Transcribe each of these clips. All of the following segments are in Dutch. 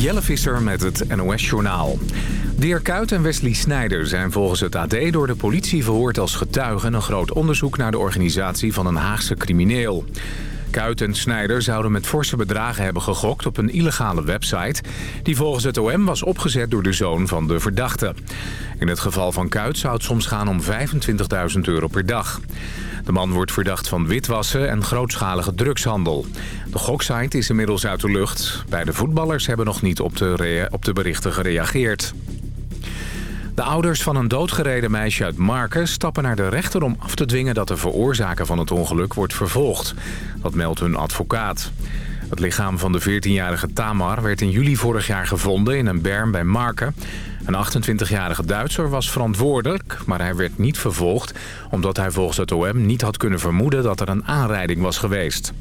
Jelle Visser met het NOS-journaal. Dirk Kuyt en Wesley Snijder zijn volgens het AD door de politie verhoord als getuigen... een groot onderzoek naar de organisatie van een Haagse crimineel. Kuit en Snijder zouden met forse bedragen hebben gegokt op een illegale website... die volgens het OM was opgezet door de zoon van de verdachte. In het geval van Kuit zou het soms gaan om 25.000 euro per dag. De man wordt verdacht van witwassen en grootschalige drugshandel. De goksite is inmiddels uit de lucht. Beide voetballers hebben nog niet op de, op de berichten gereageerd. De ouders van een doodgereden meisje uit Marken stappen naar de rechter om af te dwingen dat de veroorzaker van het ongeluk wordt vervolgd. Dat meldt hun advocaat. Het lichaam van de 14-jarige Tamar werd in juli vorig jaar gevonden in een berm bij Marken. Een 28-jarige Duitser was verantwoordelijk, maar hij werd niet vervolgd... omdat hij volgens het OM niet had kunnen vermoeden dat er een aanrijding was geweest.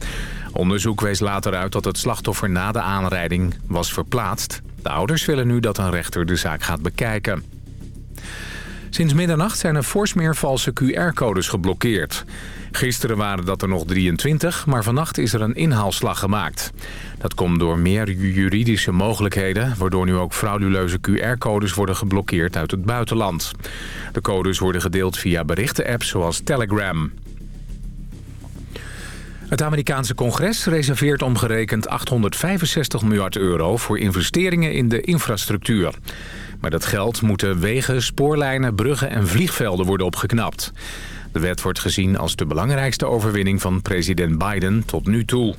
Onderzoek wees later uit dat het slachtoffer na de aanrijding was verplaatst. De ouders willen nu dat een rechter de zaak gaat bekijken. Sinds middernacht zijn er fors meer valse QR-codes geblokkeerd. Gisteren waren dat er nog 23, maar vannacht is er een inhaalslag gemaakt. Dat komt door meer juridische mogelijkheden... waardoor nu ook frauduleuze QR-codes worden geblokkeerd uit het buitenland. De codes worden gedeeld via berichten-apps zoals Telegram. Het Amerikaanse congres reserveert omgerekend 865 miljard euro... voor investeringen in de infrastructuur. Maar dat geld moeten wegen, spoorlijnen, bruggen en vliegvelden worden opgeknapt. De wet wordt gezien als de belangrijkste overwinning van president Biden tot nu toe.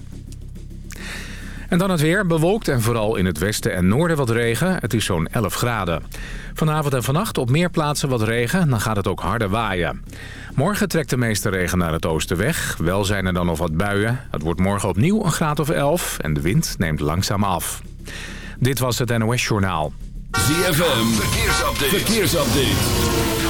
En dan het weer, bewolkt en vooral in het westen en noorden wat regen. Het is zo'n 11 graden. Vanavond en vannacht op meer plaatsen wat regen, dan gaat het ook harder waaien. Morgen trekt de meeste regen naar het oosten weg. Wel zijn er dan nog wat buien. Het wordt morgen opnieuw een graad of 11 en de wind neemt langzaam af. Dit was het NOS Journaal. ZFM, verkeersupdate. verkeersupdate.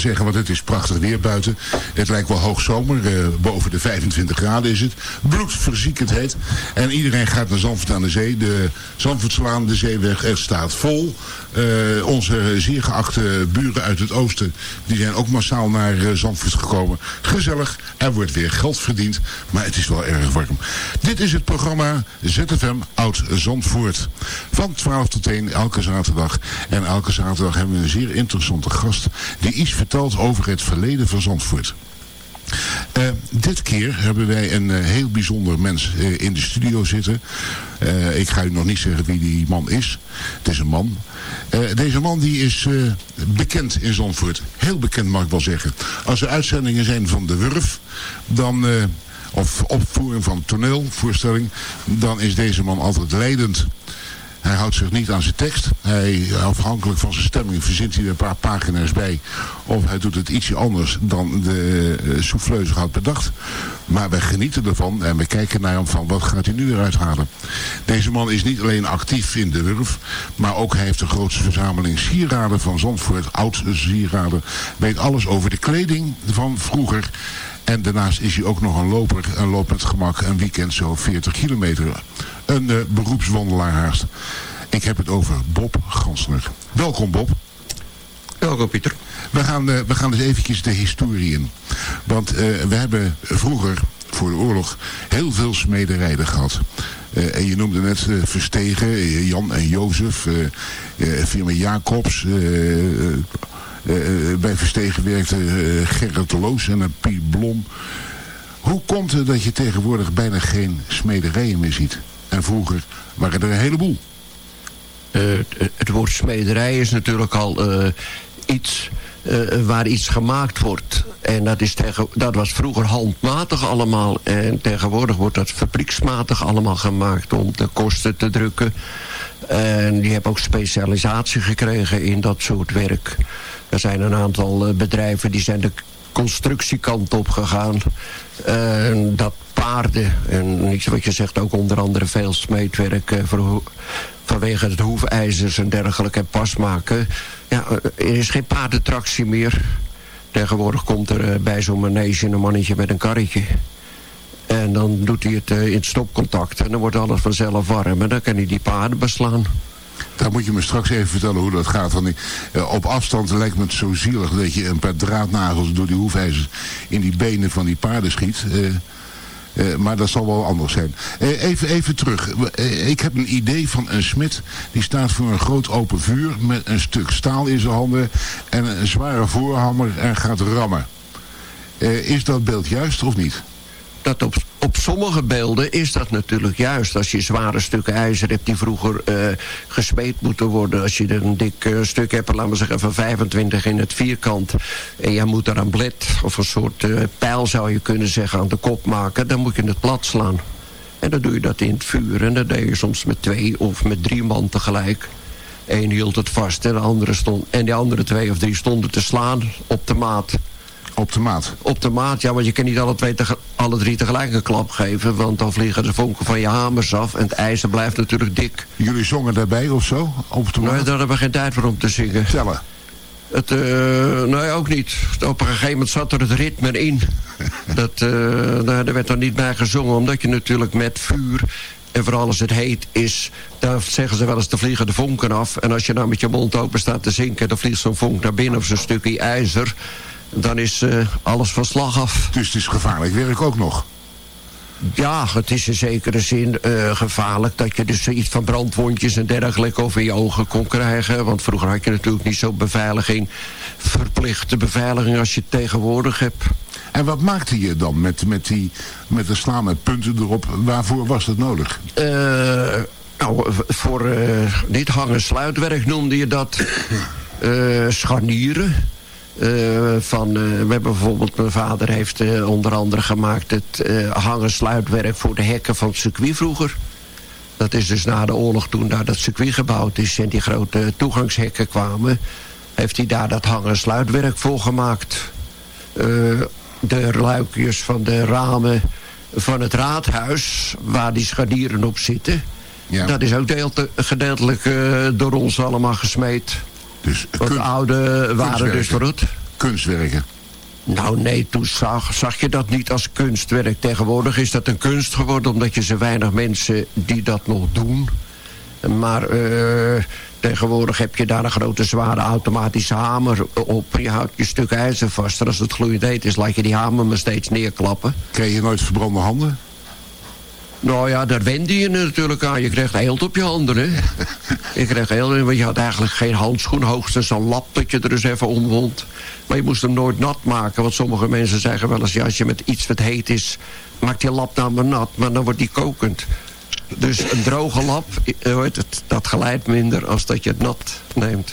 Zeggen, want het is prachtig weer buiten. Het lijkt wel hoogzomer. Uh, boven de 25 graden is het. Bloedverziekend heet. En iedereen gaat naar Zandvoort aan de zee. De Zandvoortslaan, de zeeweg, er staat vol. Uh, onze zeer geachte buren uit het oosten, die zijn ook massaal naar uh, Zandvoort gekomen. Gezellig, er wordt weer geld verdiend, maar het is wel erg warm. Dit is het programma ZFM Oud Zandvoort. Van 12 tot 1 elke zaterdag. En elke zaterdag hebben we een zeer interessante gast die iets vertelt over het verleden van Zandvoort. Uh, dit keer hebben wij een uh, heel bijzonder mens uh, in de studio zitten. ik ga u nog niet zeggen wie die man is. Het is een man. deze man die is bekend in Zandvoort. Heel bekend mag ik wel zeggen. Als er uitzendingen zijn van De Wurf, dan of opvoering van toneelvoorstelling, dan is deze man altijd leidend. Hij houdt zich niet aan zijn tekst. Hij, afhankelijk van zijn stemming verzint hij er een paar pagina's bij. Of hij doet het ietsje anders dan de uh, souffleuse had bedacht. Maar wij genieten ervan en we kijken naar hem van wat gaat hij nu eruit halen. Deze man is niet alleen actief in de Wurf. Maar ook hij heeft de grootste verzameling sieraden van Zandvoort. Oud sieraden. Weet alles over de kleding van vroeger. En daarnaast is hij ook nog een loper en loopt met gemak een weekend zo 40 kilometer. Een uh, beroepswandelaar haast. Ik heb het over Bob Gansner. Welkom Bob. Welkom Pieter. We gaan, uh, we gaan dus eventjes de historie in. Want uh, we hebben vroeger voor de oorlog heel veel smederijen gehad. Uh, en je noemde net uh, Verstegen, Jan en Jozef, firma Jacobs, bij Verstegen werkte uh, Gerrit Loos en Piet Blom. Hoe komt het dat je tegenwoordig bijna geen smederijen meer ziet? En vroeger waren er een heleboel. Het woord smederij is natuurlijk al iets waar iets gemaakt wordt. En dat, is dat was vroeger handmatig allemaal. En tegenwoordig wordt dat fabrieksmatig allemaal gemaakt om de kosten te drukken. En die hebben ook specialisatie gekregen in dat soort werk. Er zijn een aantal eh, bedrijven die zijn de constructiekant op gegaan. Uh, dat paarden, en niet wat je zegt, ook onder andere veel smeedwerk... Uh, voor, vanwege het hoefijzers en dergelijke en pasmaken. Ja, er is geen paardentractie meer. Tegenwoordig komt er bij zo'n manege een mannetje met een karretje. En dan doet hij het in stopcontact. En dan wordt alles vanzelf warm. En dan kan hij die paarden beslaan. Daar moet je me straks even vertellen hoe dat gaat. Want uh, op afstand lijkt me het zo zielig dat je een paar draadnagels door die hoefijzers in die benen van die paarden schiet. Uh, uh, maar dat zal wel anders zijn. Even, even terug. Ik heb een idee van een smid. Die staat voor een groot open vuur met een stuk staal in zijn handen. En een zware voorhammer en gaat rammen. is dat beeld juist of niet? dat op, op sommige beelden is dat natuurlijk juist. Als je zware stukken ijzer hebt die vroeger uh, gesmeed moeten worden. Als je er een dik uh, stuk hebt, laten we zeggen van 25 in het vierkant. En jij moet er een bled of een soort uh, pijl zou je kunnen zeggen aan de kop maken. Dan moet je het plat slaan. En dan doe je dat in het vuur. En dat deed je soms met twee of met drie man tegelijk. Eén hield het vast en de andere stond. En die andere twee of drie stonden te slaan op de maat. Op de maat? Op de maat, ja, want je kan niet alle, twee alle drie tegelijk een klap geven... want dan vliegen de vonken van je hamers af en het ijzer blijft natuurlijk dik. Jullie zongen daarbij of zo? Op de maat? Nee, daar hebben we geen tijd voor om te zingen. Tellen? Het, uh, nee, ook niet. Op een gegeven moment zat er het ritme in. dat, uh, daar werd er niet bij gezongen, omdat je natuurlijk met vuur... En vooral als het heet is, dan zeggen ze wel eens, te vliegen de vonken af. En als je nou met je mond open staat te zinken... dan vliegt zo'n vonk naar binnen of zo'n stukje ijzer dan is uh, alles van slag af. Dus het is gevaarlijk werk ook nog? Ja, het is in zekere zin uh, gevaarlijk dat je dus iets van brandwondjes en dergelijke over je ogen kon krijgen. Want vroeger had je natuurlijk niet zo'n beveiliging, verplichte beveiliging als je het tegenwoordig hebt. En wat maakte je dan met, met, die, met de slaan met punten erop? Waarvoor was dat nodig? Uh, nou, voor uh, dit hangen sluitwerk noemde je dat. scharnieren. Uh, van, uh, we hebben bijvoorbeeld, mijn vader heeft uh, onder andere gemaakt het hangen sluitwerk voor de hekken van het circuit vroeger. Dat is dus na de oorlog toen daar dat circuit gebouwd is en die grote toegangshekken kwamen, heeft hij daar dat hangen sluitwerk voor gemaakt. de luikjes van de ramen van het raadhuis, waar die scharnieren op zitten, ja. dat is ook gedeeltelijk door ons allemaal gesmeed. Dus kun- oude waren dus verroet. kunstwerken. Nou nee, toen zag, zag je dat niet als kunstwerk. Tegenwoordig is dat een kunst geworden... omdat je zo weinig mensen die dat nog doen. Maar eh, tegenwoordig heb je daar een grote zware automatische hamer op. Je houdt je stuk ijzer vast. En als het gloeiend heet is, laat je die hamer maar steeds neerklappen. Kreeg je nooit verbrande handen? Nou ja, daar wende je natuurlijk aan. Je kreeg eelt op je handen, hè. je kreeg eelt, want je had eigenlijk geen handschoen. Hoogstens een lap dat je er eens even omwond. Maar je moest hem nooit nat maken. Want sommige mensen zeggen wel eens... Ja, als je met iets wat heet is, maak die lap nou maar nat. Maar dan wordt die kokend. Dus een droge lap, eh, het, dat geleidt minder als dat je het nat neemt.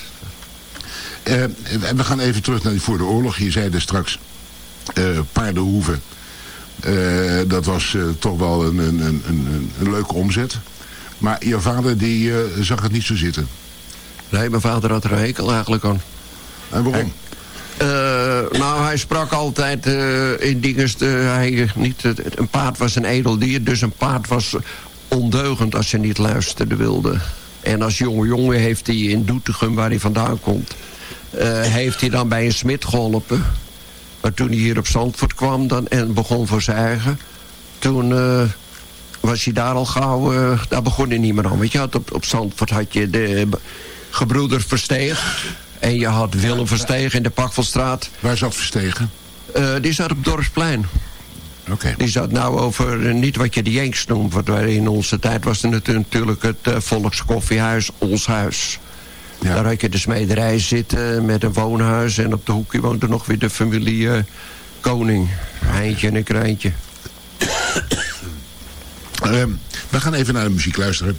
Eh, we gaan even terug naar die voor de oorlog. Je zei er straks eh paardenhoeven. Eh, dat was eh, toch wel een, een, een, een, een leuke omzet. Maar je vader die eh, zag het niet zo zitten. Nee, mijn vader had er een hekel eigenlijk aan. En waarom? Nou, hij sprak altijd in dingen... hij, niet, een paard was een edel dier, dus een paard was ondeugend als je niet luisterde wilde. En als jonge jongen heeft hij in Doetinchem, waar hij vandaan komt... heeft hij dan bij een smid geholpen. Maar toen hij hier op Zandvoort kwam dan, en begon voor zijn eigen... toen eh, was hij daar al gauw... eh, daar begon hij niet meer aan. Want je had op, op Zandvoort had je de gebroeders Versteeg... en je had Willem Versteeg in de Pakvelstraat. Waar zat Verstegen? Eh, die zat op Dorpsplein. Oké. Die zat nou over, niet wat je de Jenks noemt... want in onze tijd was er natu- natuurlijk het eh, Volkskoffiehuis, ons huis. Ja. Daar had je de smederij zitten met een woonhuis... en op de hoekje woonde nog weer de familie eh, Koning. Heintje en een Krijntje. Ehm, we gaan even naar de muziek luisteren.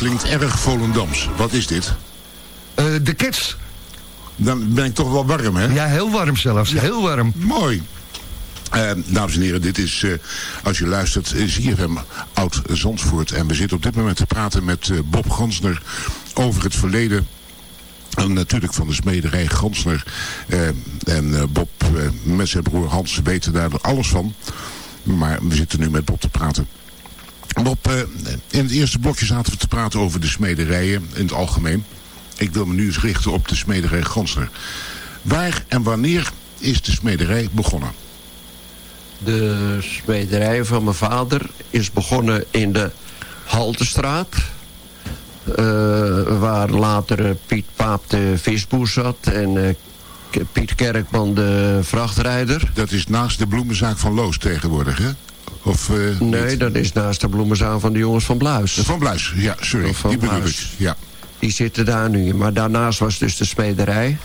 Klinkt erg Volendams. Wat is dit? Eh, de Kids. Dan ben ik toch wel warm, hè? Ja, heel warm zelfs. Heel warm. Mooi. Eh, dames en heren, dit is, eh, als je luistert, is ZFM Oud Zandvoort. En we zitten op dit moment te praten met Bob Gansner over het verleden. En natuurlijk van de smederij Gansner. Eh, en Bob eh, met zijn broer Hans weten daar alles van. Maar we zitten nu met Bob te praten. Bob, eh, in het eerste blokje zaten we te praten over de smederijen in het algemeen. Ik wil me nu eens richten op de smederij Gansner. Waar en wanneer is de smederij begonnen? De smederij van mijn vader is begonnen in de Haltestraat. eh, waar later eh, Piet Paap de visboer zat. En Piet Kerkman de vrachtrijder. Dat is naast de bloemenzaak van Loos tegenwoordig, hè? Of, eh, Nee, niet? dat is naast de bloemenzaal van de jongens van Bluis. Van Bluis, ja, sorry. Van Die bedoel ik. Ja. Die zitten daar nu. Maar daarnaast was dus de smederij.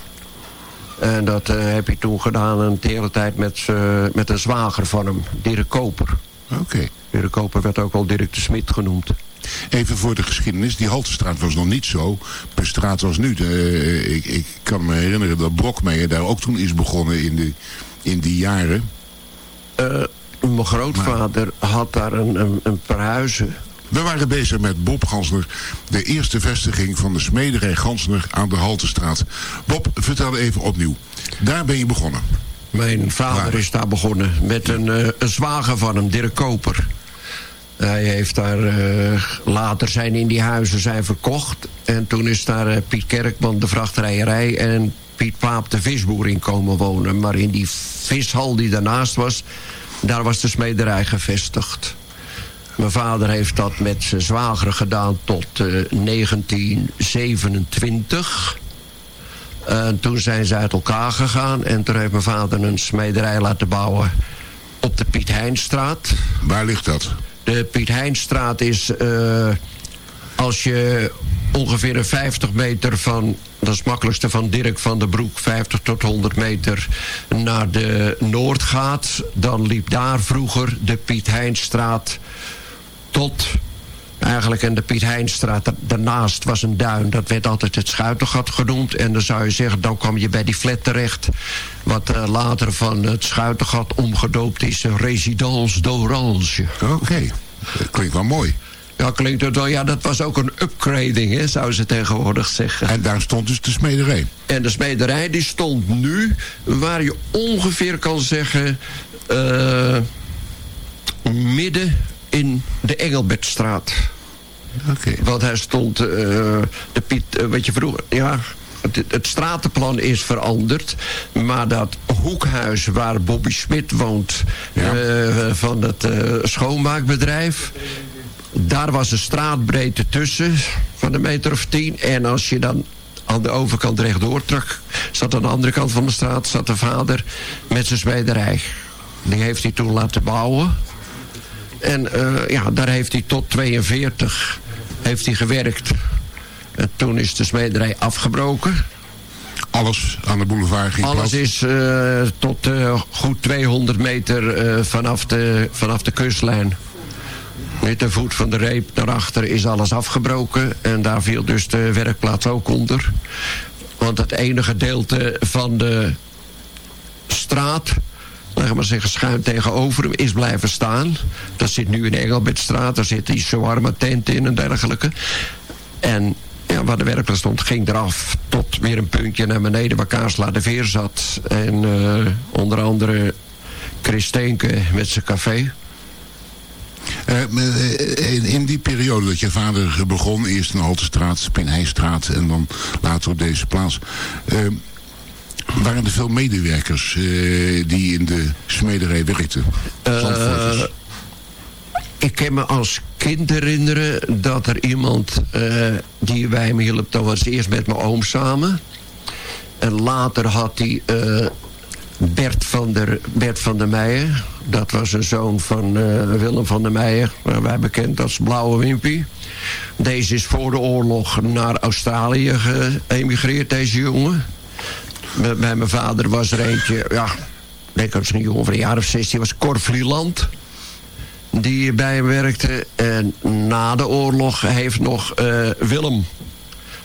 En dat eh, heb je toen gedaan een hele tijd met, z'n- met een zwager van hem, Dirk Koper. Oké. Dirk Koper werd ook wel Dirk de Smit genoemd. Even voor de geschiedenis. Die Haltestraat was nog niet zo per straat als nu. De, eh, ik, ik kan me herinneren dat Brokmeijer daar ook toen is begonnen in, de, in die jaren. Eh, mijn grootvader had daar een, een, een paar huizen. We waren bezig met Bob Gansner. De eerste vestiging van de smederij Gansner aan de Haltestraat. Bob, vertel even opnieuw. Daar ben je begonnen. Mijn vader Waar? is daar begonnen met een, eh, een zwager van hem, Dirk Koper. Hij heeft daar, eh, later zijn in die huizen zijn verkocht. En toen is daar eh, Piet Kerkman de vrachtrijerij en Piet Paap de visboer in komen wonen. Maar in die vishal die daarnaast was, daar was de smederij gevestigd. Mijn vader heeft dat met zijn zwager gedaan tot eh, 1927. En toen zijn ze uit elkaar gegaan. En toen heeft mijn vader een smederij laten bouwen op de Piet Heinstraat. Waar ligt dat? De Piet Heinstraat is... eh, als je ongeveer een 50 meter van... dat is makkelijkste van Dirk van der Broek... 50 tot 100 meter naar de Noord gaat... dan liep daar vroeger de Piet Heinstraat tot... Eigenlijk in de Piet Heinstraat, da- daarnaast was een duin. Dat werd altijd het Schuitengat genoemd. En dan zou je zeggen, dan kwam je bij die flat terecht. Wat eh, later van het Schuitengat omgedoopt is. Residence d'Orange. Oké. Dat Klinkt wel mooi. Ja, klinkt het wel. Ja, dat was ook een upgrading, hè, zou ze tegenwoordig zeggen. En daar stond dus de smederij. En de smederij die stond nu waar je ongeveer kan zeggen... eh, midden in de Engelbertstraat. Oké. Want hij stond, eh, de Piet, eh, wat je vroeger, ja, het, het stratenplan is veranderd. Maar dat hoekhuis waar Bobby Smit woont, Ja. van het schoonmaakbedrijf. Daar was een straatbreedte tussen van een meter of tien. En als je dan aan de overkant rechtdoor trok, zat aan de andere kant van de straat, zat de vader met zijn smederij. Die heeft hij toen laten bouwen. En eh, ja, daar heeft hij tot 42 heeft hij gewerkt. En toen is de smederij afgebroken. Alles aan de boulevard ging Alles plat. is eh, tot eh, goed 200 meter vanaf, de, vanaf de kustlijn. Met de voet van de reep naar achter is alles afgebroken. En daar viel dus de werkplaats ook onder. Want het enige gedeelte van de straat, laten maar zeggen schuin tegenover hem, is blijven staan. Dat zit nu in Engelbertstraat, daar zit die shawarma tent in en dergelijke. En ja, waar de werkplaats stond, ging eraf tot weer een puntje naar beneden waar Kaarsla de Veer zat. En eh, onder andere Chris Steenke met zijn café. Eh, eh, in, in die periode dat je vader begon, eerst in Haltestraat, Spinheijstraat en dan later op deze plaats. eh, waren er veel medewerkers eh, die in de smederij werkten? Ik kan me als kind herinneren dat er iemand eh, die bij me hielp, dat was eerst met mijn oom samen. En later had hij eh, Bert, van der, Bert van der Meijen. Dat was een zoon van eh, Willem van der Meijen, waar wij bekend als Blauwe Wimpy. Deze is voor de oorlog naar Australië geëmigreerd, deze jongen. Bij mijn vader was er eentje, ja, ik misschien een jongen van een jaar of 16, was Cor die bij hem werkte. En na de oorlog heeft nog eh, Willem,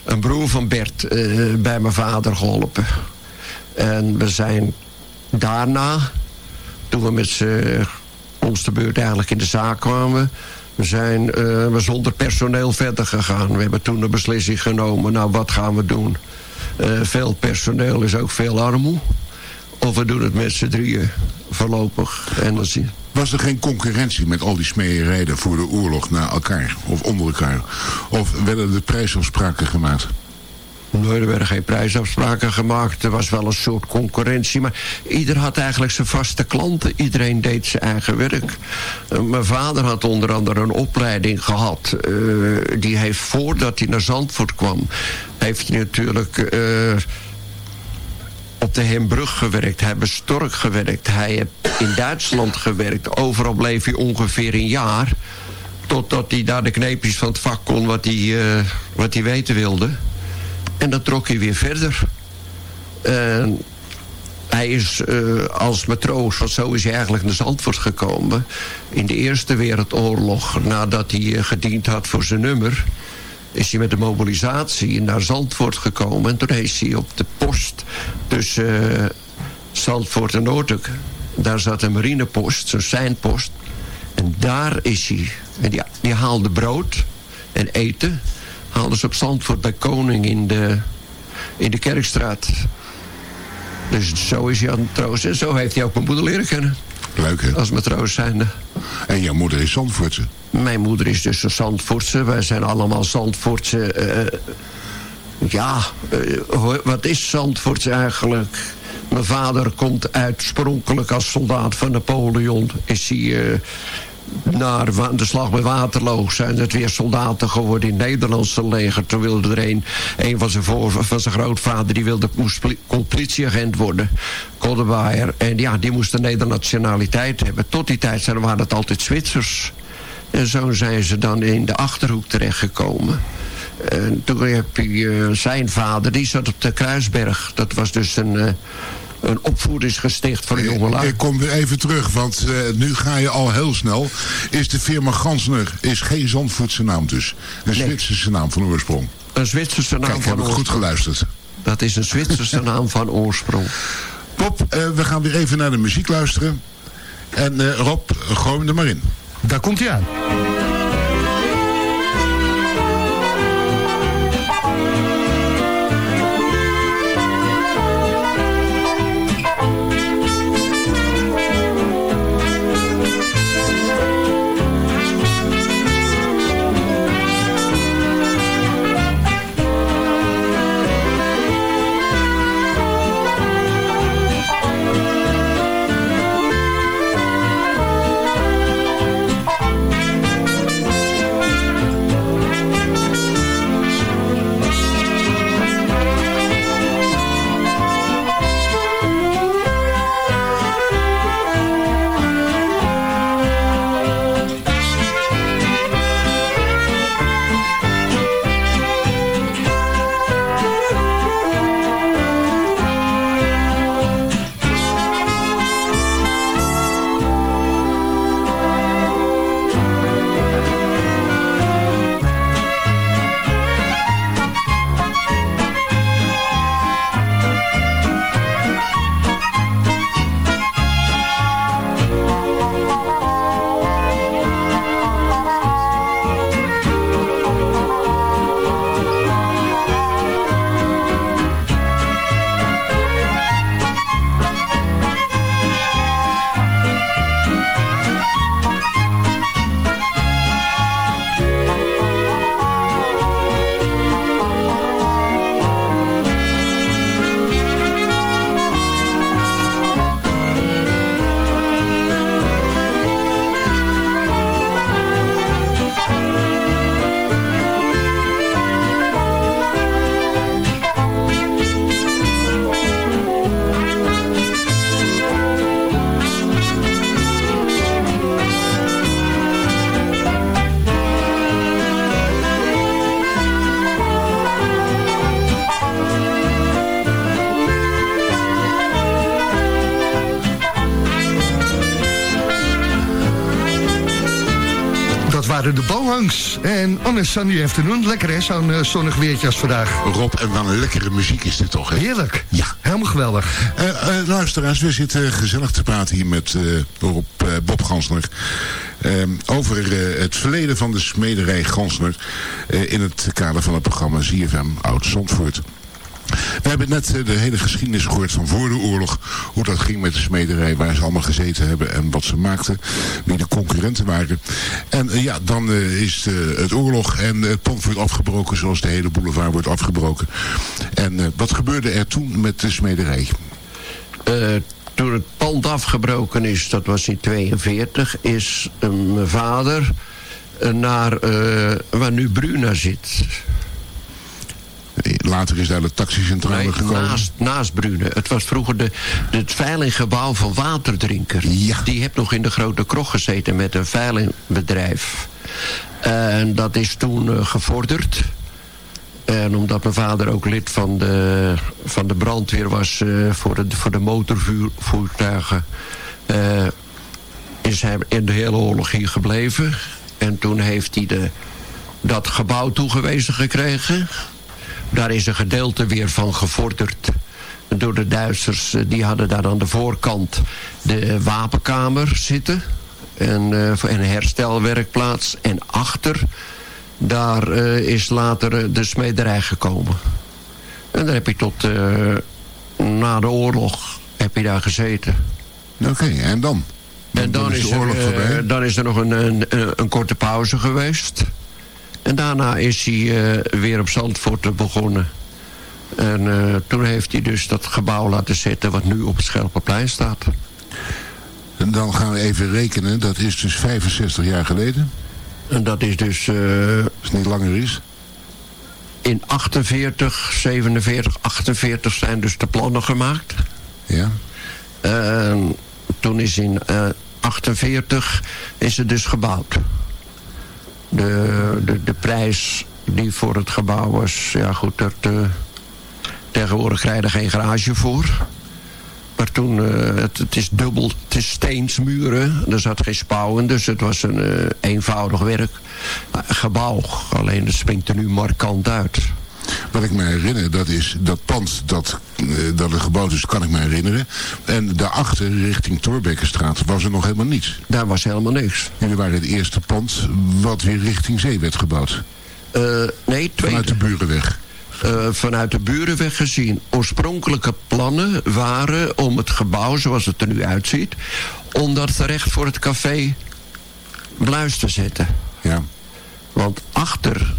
een broer van Bert, eh, bij mijn vader geholpen. En we zijn daarna, toen we met z'n ons de beurt eigenlijk in de zaak kwamen... We zijn eh, we zonder personeel verder gegaan. We hebben toen de beslissing genomen, nou wat gaan we doen? Eh, veel personeel is ook veel armoe. Of we doen het met z'n drieën voorlopig. En Was er geen concurrentie met al die smeerijen voor de oorlog naar elkaar? Of onder elkaar? Of werden er prijsafspraken gemaakt? Nee, er werden geen prijsafspraken gemaakt. Er was wel een soort concurrentie. Maar ieder had eigenlijk zijn vaste klanten. Iedereen deed zijn eigen werk. Uh, mijn vader had onder andere een opleiding gehad. Uh, die heeft voordat hij naar Zandvoort kwam... heeft hij natuurlijk... Uh, op de Hembrug gewerkt. Hij heeft Stork gewerkt. Hij heeft in Duitsland gewerkt. Overal bleef hij ongeveer een jaar. Totdat hij daar de kneepjes van het vak kon wat hij, wat hij weten wilde. En dan trok hij weer verder. Uh, hij is uh, als matroos, want zo is hij eigenlijk naar Zandvoort gekomen. In de Eerste Wereldoorlog, nadat hij uh, gediend had voor zijn nummer... is hij met de mobilisatie naar Zandvoort gekomen. En toen is hij op de post tussen Zandvoort en Noordelijk. Daar zat een marinepost, zo'n seinpost. En daar is hij. En die, die haalde brood en eten ze op Zandvoort bij Koning in de, in de Kerkstraat. Dus zo is het troost. En zo heeft hij ook mijn moeder leren kennen. Leuk, hè? Als matroos zijnde. En jouw moeder is Zandvoortse? Mijn moeder is dus een Zandvoortse. Wij zijn allemaal Zandvoortse. Uh, ja, uh, wat is Zandvoortse eigenlijk? Mijn vader komt uitspronkelijk als soldaat van Napoleon. Is hij... Uh, naar de slag bij Waterloo zijn het weer soldaten geworden in het Nederlandse leger. Toen wilde er een, een van zijn, voor, van zijn grootvader, die wilde, politieagent worden. Koddebaaier. En ja, die moest een Nederlandse nationaliteit hebben. Tot die tijd waren het altijd Zwitsers. En zo zijn ze dan in de Achterhoek terechtgekomen. En toen heb je uh, zijn vader, die zat op de Kruisberg. Dat was dus een... Een opvoedingsgesticht voor de jongelui. Ik kom weer even terug, want uh, nu ga je al heel snel. Is de firma Gansner is geen Zandvoortse naam dus. Een nee. Zwitserse naam van oorsprong. Een Zwitserse naam Kijk, van heb ik goed geluisterd. Dat is een Zwitserse naam van oorsprong. Bob, uh, we gaan weer even naar de muziek luisteren. En uh, Rob, gooi hem er maar in. Daar komt hij aan. On a afternoon. Lekker hè, zo'n eh, zonnig weertje als vandaag. Rob, en dan een lekkere muziek is dit toch, hè? Heerlijk. Ja. Helemaal geweldig. Eh, eh, luisteraars, we zitten gezellig te praten hier met Rob, Bob Gansner. eh, over het verleden van de smederij Gansner. in het kader van het programma ZFM Oud Zandvoort. We hebben net eh, de hele geschiedenis gehoord van voor de oorlog. Hoe dat ging met de smederij, waar ze allemaal gezeten hebben en wat ze maakten. Wie de concurrenten waren. En eh, ja, dan eh, is het oorlog en het pand wordt afgebroken zoals de hele boulevard wordt afgebroken. En wat gebeurde er toen met de smederij? Toen het pand afgebroken is, dat was in 42, is mijn vader naar waar nu Bruna zit. Later is daar de taxicentrale Nee, gekomen. naast, naast Brune. Het was vroeger de, het veilinggebouw van Waterdrinker. Ja. Die heeft nog in de Grote Krocht gezeten met een veilingbedrijf. En dat is toen eh, gevorderd. En omdat mijn vader ook lid van de, van de brandweer was eh, voor, de, voor de motorvoertuigen... eh, is hij in de hele oorlog hier gebleven. En toen heeft hij de, dat gebouw toegewezen gekregen. Daar is een gedeelte weer van gevorderd door de Duitsers. Eh, Die hadden daar aan de voorkant de wapenkamer zitten. En, eh, en een herstelwerkplaats. En achter, daar eh, is later eh, de smederij gekomen. En daar heb je tot eh, na de oorlog heb je daar gezeten. Oké, en dan? En dan, is, er, eh, dan is er nog een, een, een korte pauze geweest. En daarna is hij eh, weer op Zandvoort begonnen. En eh, toen heeft hij dus dat gebouw laten zetten... wat nu op het Schelpenplein staat. En dan gaan we even rekenen. Dat is dus 65 jaar geleden. En dat is dus eh, Als het niet langer is. in 48, 47, 48 zijn dus de plannen gemaakt. Ja. En toen is in eh 48 is het dus gebouwd. De, de, de prijs die voor het gebouw was, ja goed, dat, eh, tegenwoordig krijg je geen garage voor. Maar toen, eh, het, is dubbel, het is steensmuren, er zat geen spouwen, dus het was een eh, eenvoudig werk. Gebouw, alleen het springt er nu markant uit. Wat ik me herinner, dat is dat pand dat, eh, dat het gebouwd is, kan ik me herinneren. En daarachter, richting Torbekkenstraat, was er nog helemaal niets. Daar was helemaal niks. Jullie waren het eerste pand wat weer richting zee werd gebouwd. Eh, nee, tweede. Vanuit de Burenweg. eh, vanuit de burenweg gezien. Oorspronkelijke plannen waren om het gebouw zoals het er nu uitziet... om dat terecht voor het café Bluis te zetten. Ja. Want achter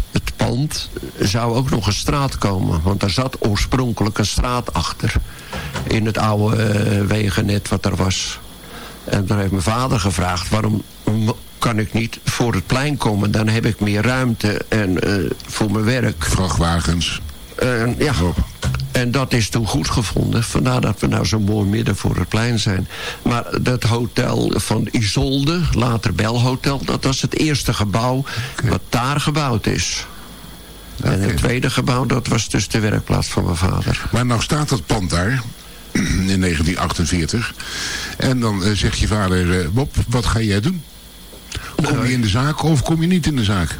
pand zou ook nog een straat komen. Want er zat oorspronkelijk een straat achter. In het oude eh, wegennet wat er was. En daar heeft mijn vader gevraagd... waarom kan ik niet voor het plein komen? Dan heb ik meer ruimte en, eh, voor mijn werk. Vrachtwagens. En, ja. Rob. En dat is toen goed gevonden. Vandaar dat we nou zo mooi midden voor het plein zijn. Maar dat hotel van Isolde, later Belhotel... dat was het eerste gebouw wat daar gebouwd is. En het tweede gebouw, dat was dus de werkplaats van mijn vader. Maar nou staat dat pand daar. In 1948. En dan eh, zegt je vader, eh, Bob, wat ga jij doen? Kom je in de zaak of kom je niet in de zaak?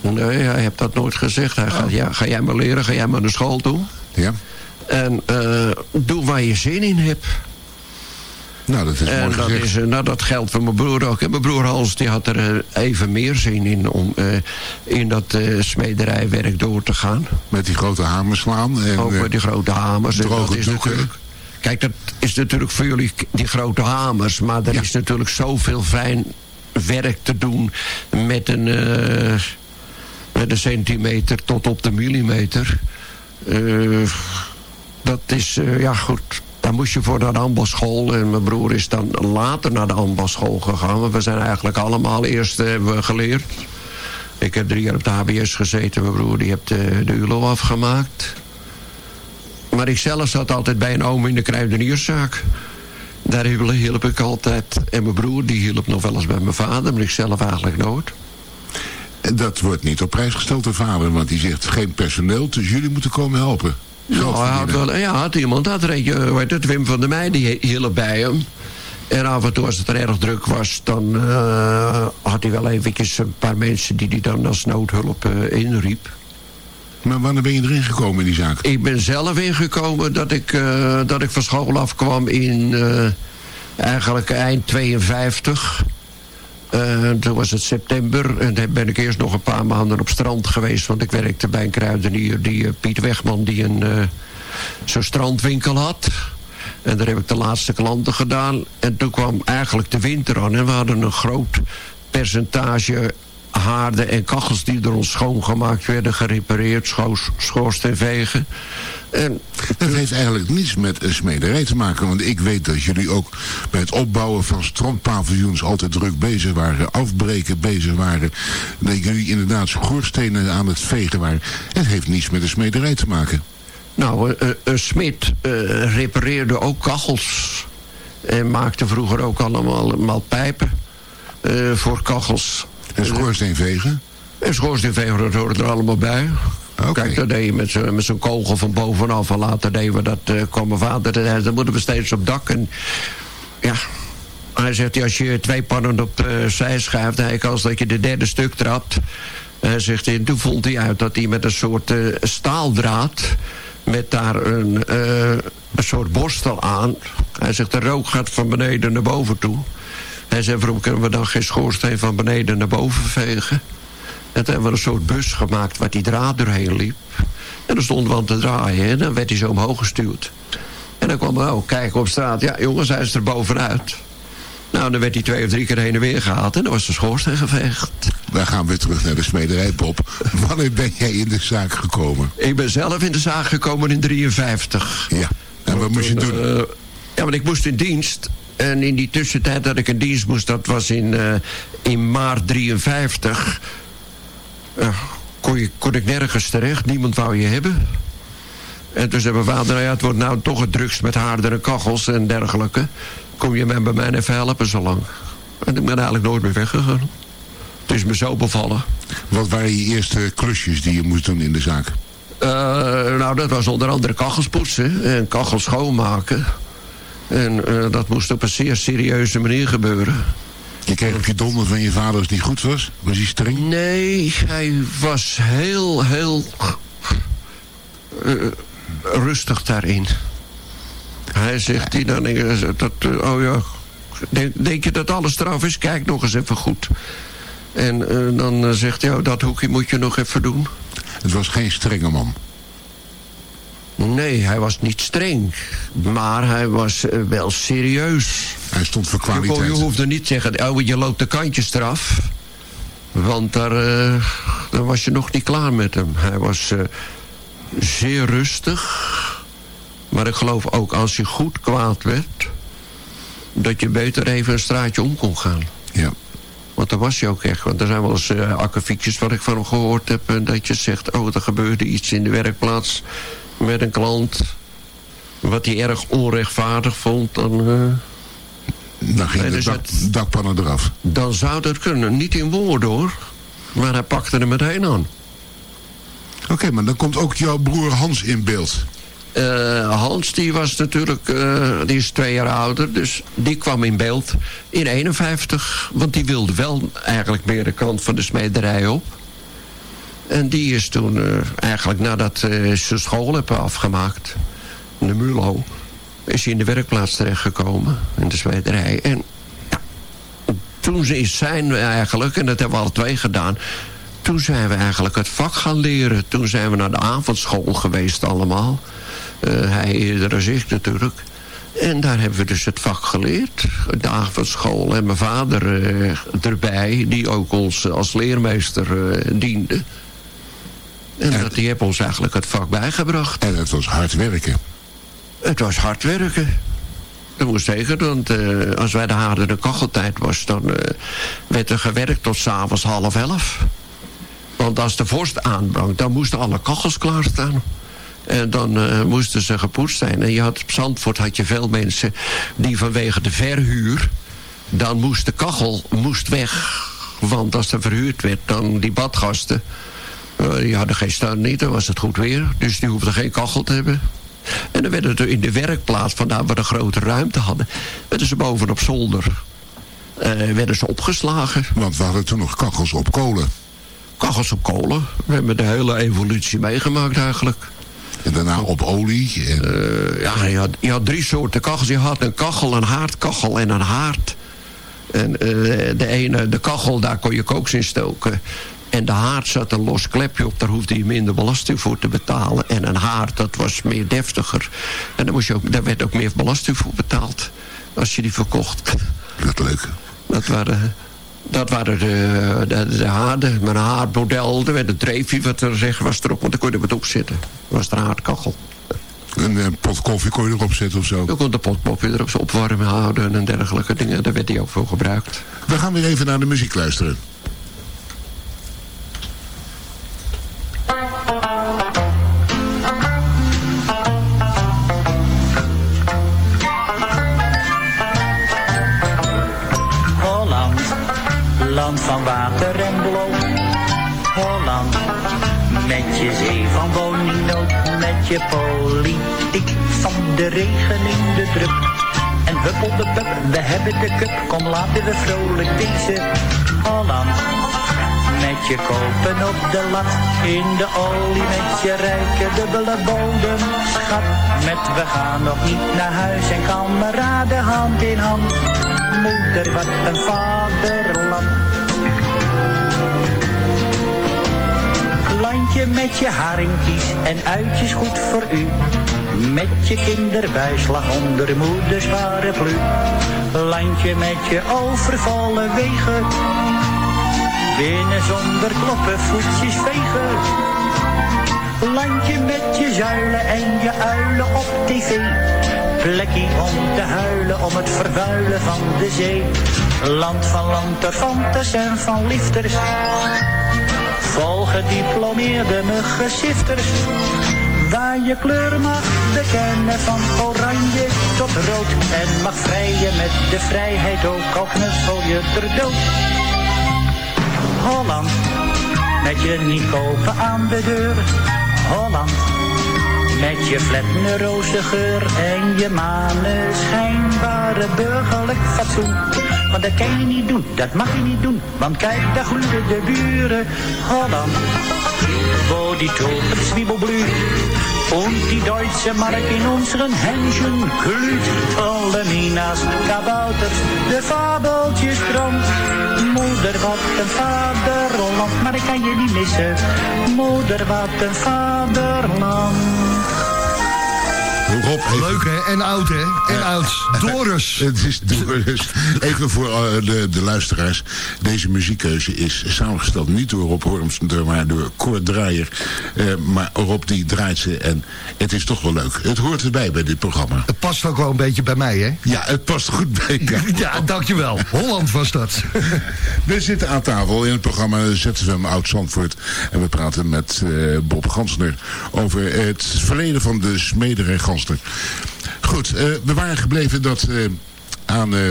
Nee, hij heeft dat nooit gezegd. Hij gaat, ja, ga jij maar leren, ga jij maar naar school toe. Ja. En eh, doe waar je zin in hebt. Nou, dat is En mooi dat, gezegd. is, eh, nou, dat geldt voor mijn broer ook. En mijn broer Hans die had er eh, even meer zin in om eh, in dat smederijwerk door te gaan. Met die grote hamers slaan. En, ook met die grote hamers. En droge dat is kijk, dat is natuurlijk voor jullie die grote hamers. Maar er Ja. is natuurlijk zoveel fijn werk te doen met een, met een centimeter tot op de millimeter. Dat is, ja goed, daar moest je voor naar de ambasschool. En mijn broer is dan later naar de ambasschool gegaan. Want we zijn eigenlijk allemaal eerst eh, hebben geleerd. Ik heb drie jaar op de HBS gezeten. Mijn broer die heeft eh, de ULO afgemaakt. Maar ik zelf zat altijd bij een oom in de kruidenierszaak. Daar hielp ik altijd. En mijn broer die hielp nog wel eens bij mijn vader. Maar ik zelf eigenlijk nooit. Dat wordt niet op prijs gesteld door vader. Want die zegt geen personeel, dus jullie moeten komen helpen. Nou, hij had wel, ja, had iemand, dat heet het, Wim van der Meij, die hielp bij hem. En af en toe als het er erg druk was, dan eh, had hij wel eventjes een paar mensen die hij dan als noodhulp eh, inriep. Maar wanneer ben je erin gekomen in die zaak? Ik ben zelf ingekomen dat ik, eh, dat ik van school afkwam in eh, eigenlijk eind 52. Eh, toen was het september en dan ben ik eerst nog een paar maanden op strand geweest. Want ik werkte bij een kruidenier, die, eh, Piet Wegman, die een eh, zo'n strandwinkel had. En daar heb ik de laatste klanten gedaan. En toen kwam eigenlijk de winter aan en we hadden een groot percentage haarden en kachels die door ons schoongemaakt werden, gerepareerd, schoos, schoorsteenvegen. En Dat heeft eigenlijk niets met een smederij te maken. Want ik weet dat jullie ook bij het opbouwen van strandpaviljoens altijd druk bezig waren. Afbreken bezig waren. Dat jullie inderdaad schoorstenen aan het vegen waren. Het heeft niets met een smederij te maken. Nou, eh, eh, een smid eh, repareerde ook kachels. En maakte vroeger ook allemaal, allemaal pijpen eh, voor kachels. En schoorsteenvegen? En schoorsteenveger, dat hoorde er allemaal bij. Kijk, dat deed je met zo'n kogel van bovenaf. En later deden we dat, eh kwam vader, dan moeten we steeds op dak. En ja, hij zegt, als je twee pannen op de zij schuift... dan heb je kans dat je de derde stuk trapt. Hij zegt, en toen vond hij uit dat hij met een soort eh, staaldraad... met daar een, eh, een soort borstel aan... hij zegt, de rook gaat van beneden naar boven toe. Hij zei, waarom kunnen we dan geen schoorsteen van beneden naar boven vegen? En toen hebben we een soort bus gemaakt waar die draad doorheen liep. En dan stonden we aan te draaien en dan werd hij zo omhoog gestuurd. En dan kwam we ook kijken op straat. Ja, jongens, hij is er bovenuit. Nou, dan werd hij twee of drie keer heen en weer gehaald en dan was de schoorsteen geveegd. We gaan weer terug naar de smederij, Bob. Wanneer ben jij in de zaak gekomen? Ik ben zelf in de zaak gekomen in 53. Ja. En wat moest je doen? eh, ja, want ik moest in dienst. En in die tussentijd dat ik in dienst moest, dat was in, eh, in maart 53. Eh, kon, je, kon ik nergens terecht. Niemand wou je hebben. En toen zei mijn vader, nou ja, het wordt nou toch het drukst met haarden en kachels en dergelijke. Kom je mij bij mij even helpen zo lang. En ik ben eigenlijk nooit meer weggegaan. Het is me zo bevallen. Wat waren je eerste klusjes die je moest doen in de zaak? Eh, nou, dat was onder andere kachels poetsen en kachels schoonmaken. En eh, dat moest op een zeer serieuze manier gebeuren. Je kreeg op je donder van je vader als het niet goed was? Was hij streng? Nee, hij was heel, heel eh, rustig daarin. Hij zegt die dan, eh, dat, eh, oh ja, denk, denk je dat alles straf is? Kijk nog eens even goed. En dan zegt hij, oh, dat hoekje moet je nog even doen. Het was geen strenge man. Nee, hij was niet streng. Maar hij was eh, wel serieus. Hij stond voor Je, kon- je kwaliteit. hoefde niet te zeggen, oh, je loopt de kantjes eraf. Want daar, eh, daar was je nog niet klaar met hem. Hij was eh, zeer rustig. Maar ik geloof ook als je goed kwaad werd... dat je beter even een straatje om kon gaan. Ja. Want daar was je ook echt. Want er zijn wel eens uh, akkefietjes wat ik van hem gehoord heb. En dat je zegt, oh, er gebeurde iets in de werkplaats met een klant. Wat hij erg onrechtvaardig vond. Dan, eh, Dan ging Nee, de dus dak, het- dakpannen eraf. dan zou dat kunnen. Niet in woorden hoor. Maar hij pakte er meteen aan. Oké, maar dan komt ook jouw broer Hans in beeld. Eh, Hans die was natuurlijk, eh, die is twee jaar ouder, dus die kwam in beeld in 51. Want die wilde wel eigenlijk meer de kant van de smederij op. En die is toen eh, eigenlijk nadat eh, ze school hebben afgemaakt, de MULO, is hij in de werkplaats terechtgekomen, in de smederij. En toen zijn we eigenlijk, en dat hebben we alle twee gedaan... toen zijn we eigenlijk het vak gaan leren. Toen zijn we naar de avondschool geweest allemaal. Eh, hij eerder dan ik natuurlijk. En daar hebben we dus het vak geleerd. De avondschool en mijn vader erbij... die ook ons als leermeester diende. En dat, die heeft ons eigenlijk het vak bijgebracht. En het was hard werken. Het was hard werken. Dat moest zeker, want eh, als wij de harde de kacheltijd was... dan eh, werd er gewerkt tot s'avonds half elf. Want als de vorst aanbrangt, dan moesten alle kachels klaarstaan. En dan eh, moesten ze gepoetst zijn. En je had, op Zandvoort had je veel mensen die vanwege de verhuur... dan moest de kachel moest weg. Want als er verhuurd werd, dan die badgasten... eh, die hadden geen niet, dan was het goed weer. Dus die hoefden geen kachel te hebben. En dan werden er in de werkplaats, vandaar we een grote ruimte hadden... werden ze bovenop zolder eh, werden ze opgeslagen. Want we hadden toen nog kachels op kolen. Kachels op kolen. We hebben de hele evolutie meegemaakt eigenlijk. En daarna op olie. En... Eh, ja, je had, je had drie soorten kachels. Je had een kachel, een haardkachel en een haard. En de ene, de kachel, daar kon je kooks in stoken. En de haard zat een los klepje op, daar hoefde je minder belasting voor te betalen. En een haard, dat was meer deftiger. En daar, moest je ook, daar werd ook meer belasting voor betaald. Als je die verkocht. Dat leuk. Dat waren, dat waren de, de, de haarden. Een haardmodel. Er werd een dreefje wat er zeg, was erop. Want dan kon je het opzetten. Dat was de haardkachel. Een, eh, pot koffie kon je erop zetten of zo. Dan kon de pot koffie erop opwarmen houden en dergelijke dingen. Daar werd die ook voor gebruikt. We gaan weer even naar de muziek luisteren. Water en bloot. Holland, met je zee van woningnood, met je politiek van de regen in de drup. En huppel de pup, we hebben de cup, kom laten we vrolijk deze Holland. Met je kopen op de lat, in de olie met je rijke dubbele bodem. Schat, met we gaan nog niet naar huis en kameraden hand in hand. Moeder, wat een vaderland. Landje met je haringkies en uitjes goed voor u. Met je kinderbijslag onder moeders paraplu. Landje met je overvallen wegen. Binnen zonder kloppen voetjes vegen. Landje met je zuilen en je uilen op tv. Plekje om te huilen om het vervuilen van de zee. Land van lanterfantes en van lifters. Vol gediplomeerde muggensifters. Waar je kleur mag bekennen van oranje tot rood. En mag vrijen met de vrijheid ook al knuffel je ter dood. Holland, met je niet kopen aan de deur. Holland, met je flatne rozengeur en je maneschijnbare burgerlijk fatsoen. Want dat kan je niet doen, dat mag je niet doen, want kijk, daar gloeien de buren. Holland, wo die tulpen zwiebelblüht und die deutsche Mark in unseren Händchen glüht. Alle Minas, kabouters, de fabeltjes strand. Moeder, wat een vaderland, maar ik kan je niet missen. Moeder, wat een vaderland. Rob. Leuk hè? En oud hè? En oud. Doris. Het is Doris. Even voor eh, de, de luisteraars. Deze muziekkeuze is samengesteld niet door Rob Hormsen, maar door Cor Draaier. Eh, maar Rob die draait ze en het is toch wel leuk. Het hoort erbij bij dit programma. Het past ook wel een beetje bij mij hè? Ja, het past goed bij jou. Ja, dankjewel. Holland was dat. We zitten aan tafel in het programma ZFM Oud Zandvoort. En we praten met eh, Bob Gansner over het verleden van de smederij Gansner. Goed, eh, we waren gebleven dat eh, aan... eh,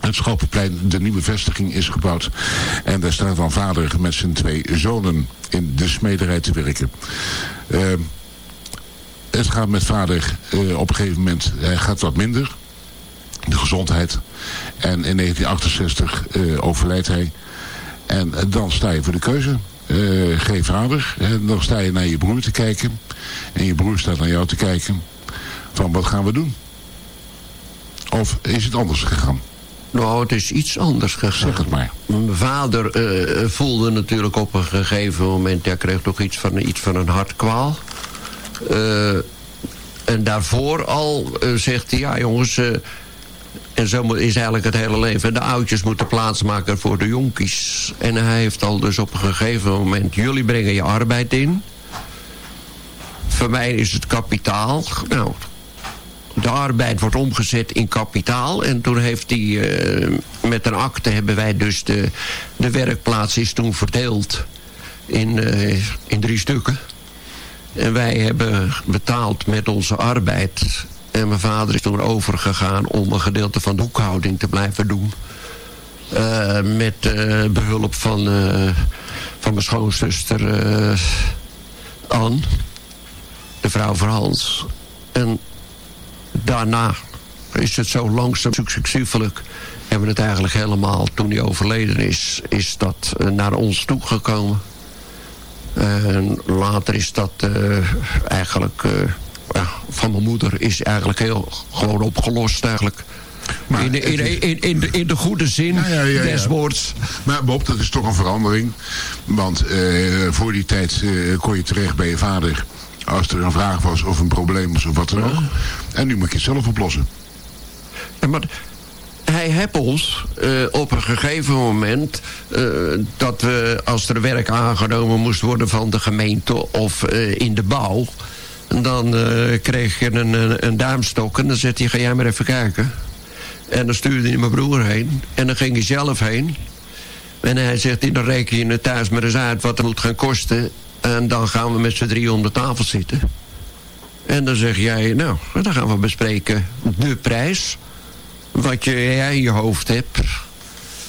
het Schopenplein de nieuwe vestiging is gebouwd. En daar staat dan vader met zijn twee zonen in de smederij te werken. Eh, het gaat met vader op een gegeven moment eh, gaat wat minder. De gezondheid. En in 1968 eh, overlijdt hij. En dan sta je voor de keuze. Geen vader. En dan sta je naar je broer te kijken. En je broer staat naar jou te kijken. Van wat gaan we doen? Of is het anders gegaan? Nou, het is iets anders gegaan. Zeg het maar. Mijn vader eh, voelde natuurlijk op een gegeven moment... hij kreeg toch iets van, iets van een hartkwaal. Eh, en daarvoor al eh, zegt hij... ja jongens, en zo is eigenlijk het hele leven... de oudjes moeten plaatsmaken voor de jonkies. En hij heeft al dus op een gegeven moment... jullie brengen je arbeid in. Voor mij is het kapitaal. Nou, de arbeid wordt omgezet in kapitaal. En toen heeft hij, eh, met een akte hebben wij dus de, de werkplaats is toen verdeeld in, eh, in drie stukken. En wij hebben betaald met onze arbeid. En mijn vader is toen overgegaan om een gedeelte van de boekhouding te blijven doen. Eh, met eh, behulp van, van mijn schoonzuster eh Ann, de vrouw van Hans. En daarna is het zo langzaam succesvelijk hebben we het eigenlijk helemaal, toen hij overleden is, is dat eh, naar ons toegekomen. En later is dat eh, eigenlijk eh, ja, van mijn moeder is eigenlijk heel gewoon opgelost eigenlijk. Maar in, de, in, in, in, de, in de goede zin Ja, ja, ja, ja. des woords. Maar Bob, dat is toch een verandering. Want voor die tijd kon je terecht bij je vader... als er een vraag was of een probleem was of wat dan ook. En nu moet je het zelf oplossen. Maar hij heeft ons eh, op een gegeven moment... eh, dat we, als er werk aangenomen moest worden van de gemeente... of eh, in de bouw... dan kreeg je een, een, duimstok en dan zette hij... ga jij maar even kijken. En dan stuurde hij mijn broer heen. En dan ging hij zelf heen. En hij zegt, dan reken je het thuis maar eens uit wat het moet gaan kosten. En dan gaan we met z'n drieën om de tafel zitten. En dan zeg jij, nou, dan gaan we bespreken de prijs wat jij in je hoofd hebt.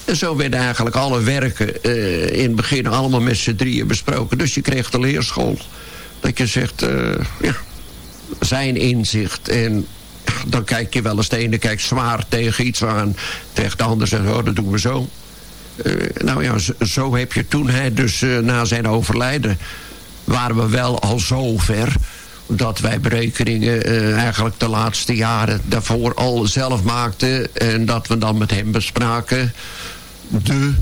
En zo werden eigenlijk alle werken eh, in het begin allemaal met z'n drieën besproken. Dus je kreeg de leerschool. Dat je zegt, eh, ja, zijn inzicht. En dan kijk je wel eens de ene kijkt zwaar tegen iets aan. Tegen de ander zegt, oh, dat doen we zo. Eh, nou ja, zo, heb je toen hij dus eh, na zijn overlijden... waren we wel al zo ver dat wij berekeningen eh, eigenlijk de laatste jaren daarvoor al zelf maakten. En dat we dan met hem bespraken de,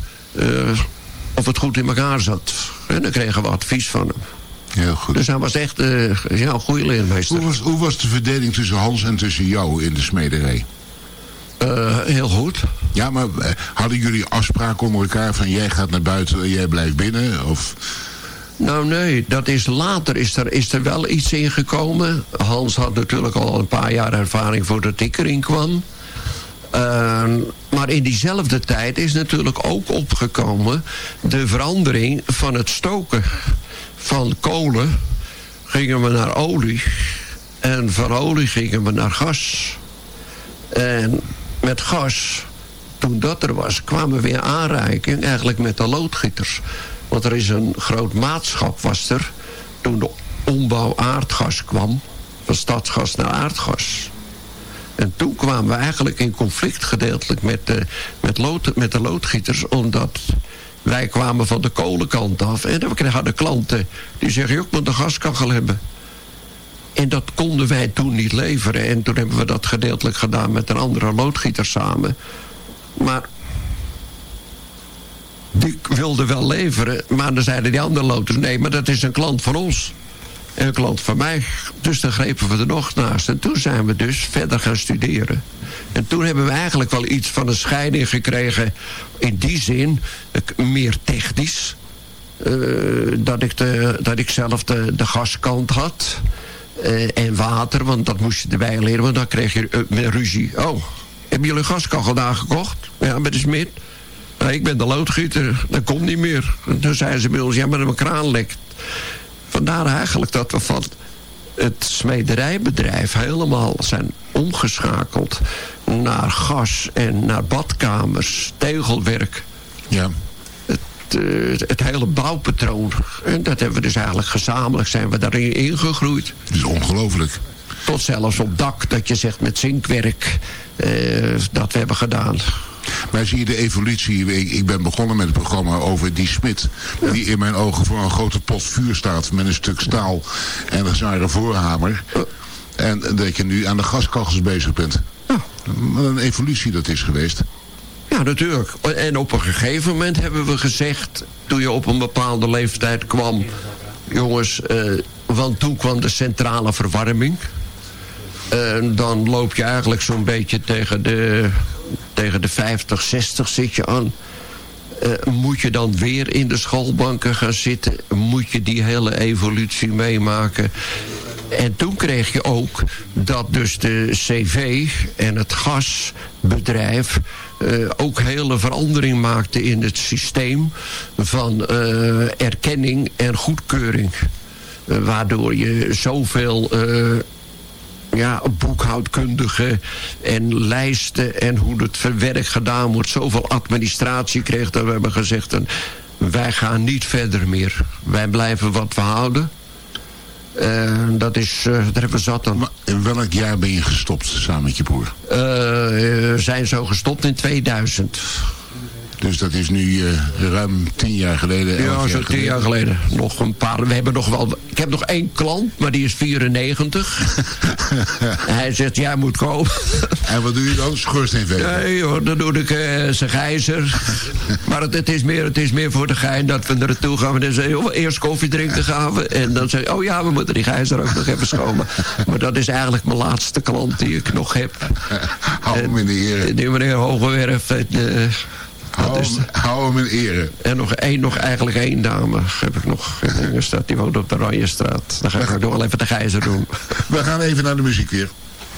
of het goed in elkaar zat. En dan kregen we advies van hem. Heel goed. Dus hij was echt ja, een goede leermeester. Hoe was, hoe was de verdeling tussen Hans en tussen jou in de smederij? Eh, heel goed. Ja, maar eh, hadden jullie afspraken onder elkaar van jij gaat naar buiten en jij blijft binnen? Of... Nou nee, dat is later is er, is er wel iets in gekomen. Hans had natuurlijk al een paar jaar ervaring voordat ik erin kwam. Ehm, maar in diezelfde tijd is natuurlijk ook opgekomen... de verandering van het stoken. Van kolen gingen we naar olie. En van olie gingen we naar gas. En met gas, toen dat er was, kwamen we weer aanreiking eigenlijk met de loodgieters. Want er is een groot maatschap was er toen de ombouw aardgas kwam. Van stadsgas naar aardgas. En toen kwamen we eigenlijk in conflict gedeeltelijk met de, met lood, met de loodgieters. Omdat wij kwamen van de kolenkant af. En dan hadden klanten die zeggen, "Joh, ik moet een gaskachel hebben. En dat konden wij toen niet leveren. En toen hebben we dat gedeeltelijk gedaan met een andere loodgieter samen. Maar die wilde wel leveren. Maar dan zeiden die andere loters... nee, maar dat is een klant van ons. En een klant van mij. Dus dan grepen we er nog naast. En toen zijn we dus verder gaan studeren. En toen hebben we eigenlijk wel iets van een scheiding gekregen... in die zin, ik- meer technisch... Eh, dat, ik de, dat ik zelf de, de gaskant had. Eh, en water, want dat moest je erbij leren. Want dan kreeg je eh, ruzie. Oh, hebben jullie gaskachel daar gekocht? Ja, met de smid. Ik ben de loodgieter, dat komt niet meer. En toen zeiden ze bij ons, ja, maar mijn kraan lekt. Vandaar eigenlijk dat we van het smederijbedrijf helemaal zijn omgeschakeld naar gas en naar badkamers, tegelwerk. Ja. Het, eh, het hele bouwpatroon. En dat hebben we dus eigenlijk gezamenlijk zijn we daarin ingegroeid. Het is ongelooflijk. Tot zelfs op dak, dat je zegt met zinkwerk, eh, dat we hebben gedaan. Maar zie je de evolutie. Ik, ik ben begonnen met het programma over die smid. Die in mijn ogen voor een grote pot vuur staat. Met een stuk staal en een zware voorhamer. En dat je nu aan de gaskachels bezig bent. Wat een evolutie dat is geweest. Ja, natuurlijk. En op een gegeven moment hebben we gezegd... toen je op een bepaalde leeftijd kwam... jongens, eh, want toen kwam de centrale verwarming. En dan loop je eigenlijk zo'n beetje tegen de, tegen de 50, 60 zit je aan. Eh, moet je dan weer in de schoolbanken gaan zitten? Moet je die hele evolutie meemaken? En toen kreeg je ook dat dus de CV en het gasbedrijf... eh, ook hele verandering maakte in het systeem van eh, erkenning en goedkeuring. Eh, waardoor je zoveel ja, boekhoudkundige en lijsten en hoe het verwerk gedaan wordt. Zoveel administratie kreeg dat we hebben gezegd... Wij gaan niet verder meer. Wij blijven wat we houden. Eh, dat is, eh, daar hebben we zat dan. Maar in welk jaar ben je gestopt samen met je broer? Eh, eh, zijn zo gestopt in 2000. Dus dat is nu eh, ruim tien jaar geleden. Ja, zo tien jaar geleden. Nog een paar. We hebben nog wel. Ik heb nog één klant, maar die is 94. En hij zegt, jij moet komen. En wat doe je dan? Schoorsteenveger. Nee hoor, dan doe ik eh zijn gijzer. Maar het, het, is meer, het is meer voor de gein dat we er naartoe gaan. En dan zeggen we, eerst koffie drinken gaan we. En dan zeg je, oh ja, we moeten die gijzer ook nog even schoonmaken. Maar dat is eigenlijk mijn laatste klant die ik nog heb. Hou ere. Die meneer Hogewerf. eh, Hou hem, hou hem in ere. en nog één, nog eigenlijk één dame heb ik nog. in de stad, die woont op de Ranjestraat. Dan ga ik ook nog wel even de gijzer doen. We gaan even naar de muziek weer.